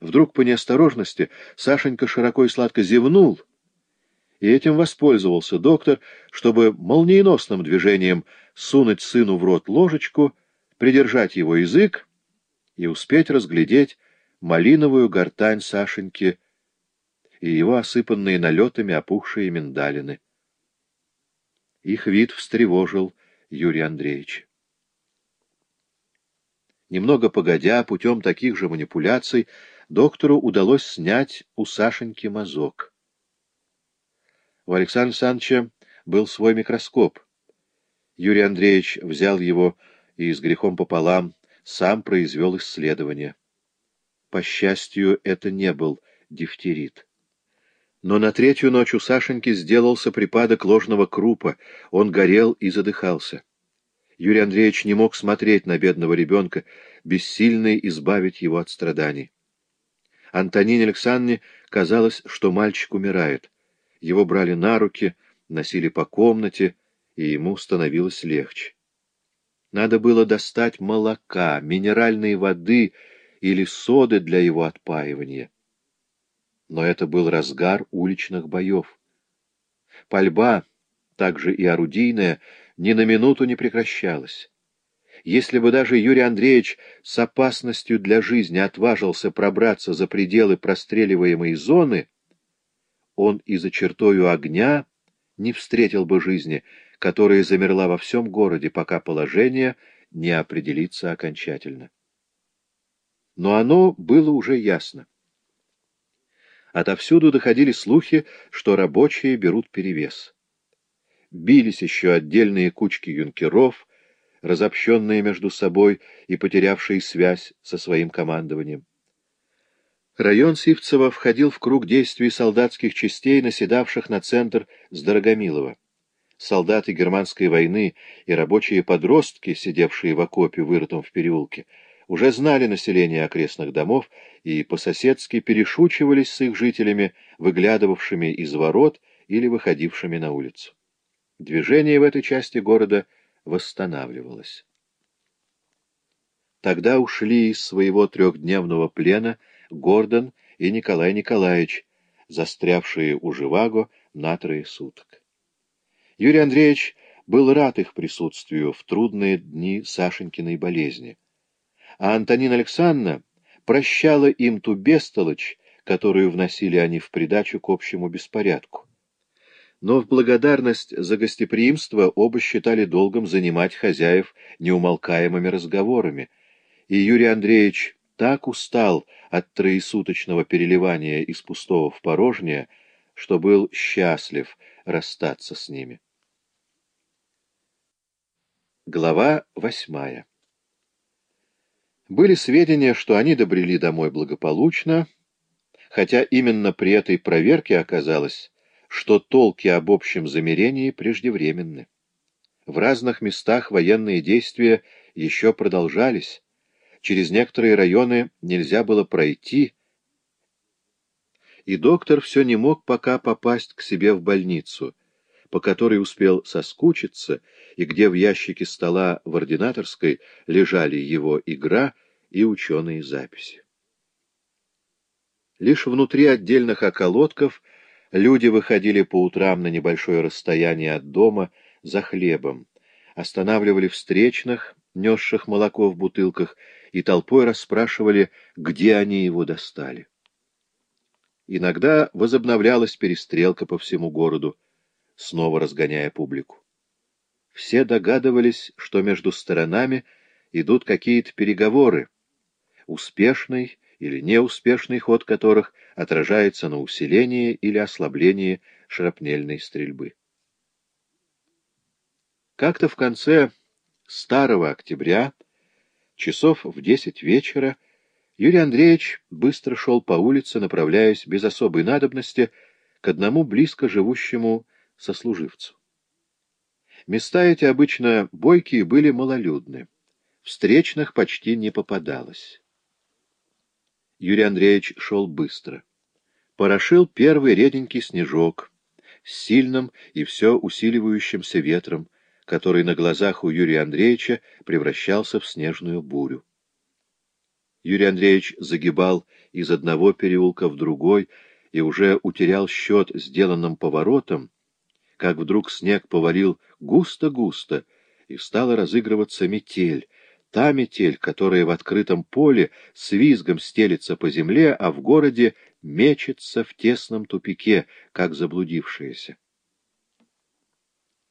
Вдруг по неосторожности Сашенька широко и сладко зевнул, и этим воспользовался доктор, чтобы молниеносным движением сунуть сыну в рот ложечку, придержать его язык и успеть разглядеть малиновую гортань Сашеньки и его осыпанные налетами опухшие миндалины. Их вид встревожил Юрий Андреевич. Немного погодя, путем таких же манипуляций, доктору удалось снять у Сашеньки мазок. У Александра Александровича был свой микроскоп. Юрий Андреевич взял его и с грехом пополам сам произвел исследование. По счастью, это не был дифтерит. Но на третью ночь у Сашеньки сделался припадок ложного крупа, он горел и задыхался. Юрий Андреевич не мог смотреть на бедного ребенка, бессильный избавить его от страданий. Антонине Александровне казалось, что мальчик умирает. Его брали на руки, носили по комнате, и ему становилось легче. Надо было достать молока, минеральной воды или соды для его отпаивания. Но это был разгар уличных боев. Пальба, также и орудийная, ни на минуту не прекращалась. Если бы даже Юрий Андреевич с опасностью для жизни отважился пробраться за пределы простреливаемой зоны, он и за чертою огня не встретил бы жизни, которая замерла во всем городе, пока положение не определится окончательно. Но оно было уже ясно. Отовсюду доходили слухи, что рабочие берут перевес. Бились еще отдельные кучки юнкеров, разобщенные между собой и потерявшие связь со своим командованием. Район Сивцева входил в круг действий солдатских частей, наседавших на центр с Дорогомилова. Солдаты германской войны и рабочие подростки, сидевшие в окопе, вырытом в переулке, уже знали население окрестных домов и по-соседски перешучивались с их жителями, выглядывавшими из ворот или выходившими на улицу. Движение в этой части города восстанавливалось. Тогда ушли из своего трехдневного плена Гордон и Николай Николаевич, застрявшие у Живаго на трое суток. Юрий Андреевич был рад их присутствию в трудные дни Сашенькиной болезни а Антонина Александровна прощала им ту бестолочь, которую вносили они в придачу к общему беспорядку. Но в благодарность за гостеприимство оба считали долгом занимать хозяев неумолкаемыми разговорами, и Юрий Андреевич так устал от троесуточного переливания из пустого в порожнее, что был счастлив расстаться с ними. Глава восьмая были сведения, что они добрели домой благополучно, хотя именно при этой проверке оказалось, что толки об общем замерении преждевременны. В разных местах военные действия еще продолжались, через некоторые районы нельзя было пройти, и доктор все не мог пока попасть к себе в больницу, по которой успел соскучиться, и где в ящике стола в ординаторской лежали его игра и ученые записи. Лишь внутри отдельных околотков люди выходили по утрам на небольшое расстояние от дома за хлебом, останавливали встречных, несших молоко в бутылках, и толпой расспрашивали, где они его достали. Иногда возобновлялась перестрелка по всему городу, снова разгоняя публику. Все догадывались, что между сторонами идут какие-то переговоры, успешный или неуспешный ход которых отражается на усилении или ослаблении шрапнельной стрельбы. Как-то в конце старого октября, часов в десять вечера, Юрий Андреевич быстро шел по улице, направляясь без особой надобности к одному близко живущему сослуживцу. Места эти обычно бойкие были малолюдны, встречных почти не попадалось. Юрий Андреевич шел быстро. Порошил первый реденький снежок с сильным и все усиливающимся ветром, который на глазах у Юрия Андреевича превращался в снежную бурю. Юрий Андреевич загибал из одного переулка в другой и уже утерял счет сделанным поворотом, как вдруг снег повалил густо-густо, и стала разыгрываться метель, та метель, которая в открытом поле с визгом стелится по земле, а в городе мечется в тесном тупике, как заблудившаяся.